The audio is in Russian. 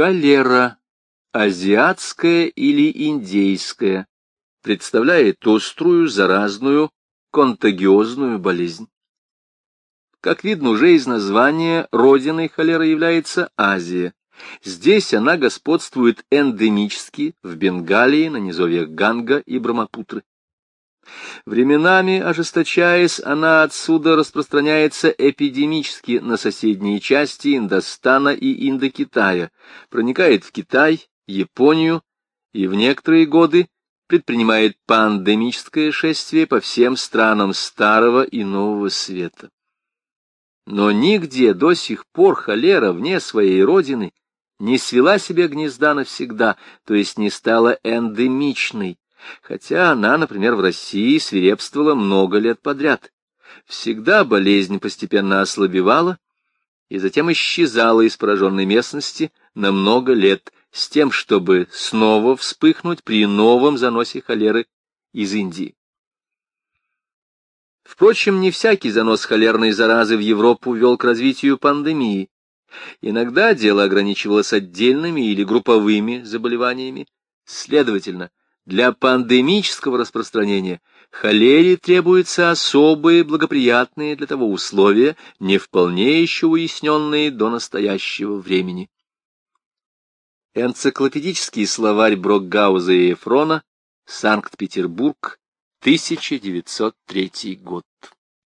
Холера, азиатская или индейская, представляет острую, заразную, контагиозную болезнь. Как видно уже из названия, родиной холеры является Азия. Здесь она господствует эндемически в Бенгалии, на низовьях Ганга и Брамапутры. Временами, ожесточаясь, она отсюда распространяется эпидемически на соседние части Индостана и Индокитая, проникает в Китай, Японию и в некоторые годы предпринимает пандемическое шествие по всем странам Старого и Нового Света. Но нигде до сих пор холера вне своей родины не свела себе гнезда навсегда, то есть не стала эндемичной, хотя она, например, в России свирепствовала много лет подряд. Всегда болезнь постепенно ослабевала и затем исчезала из пораженной местности на много лет, с тем, чтобы снова вспыхнуть при новом заносе холеры из Индии. Впрочем, не всякий занос холерной заразы в Европу вел к развитию пандемии. Иногда дело ограничивалось отдельными или групповыми заболеваниями. Следовательно, для пандемического распространения холере требуются особые благоприятные для того условия, не вполне еще уясненные до настоящего времени. Энциклопедический словарь Брокгауза и Эфрона, Санкт-Петербург, 1903 год.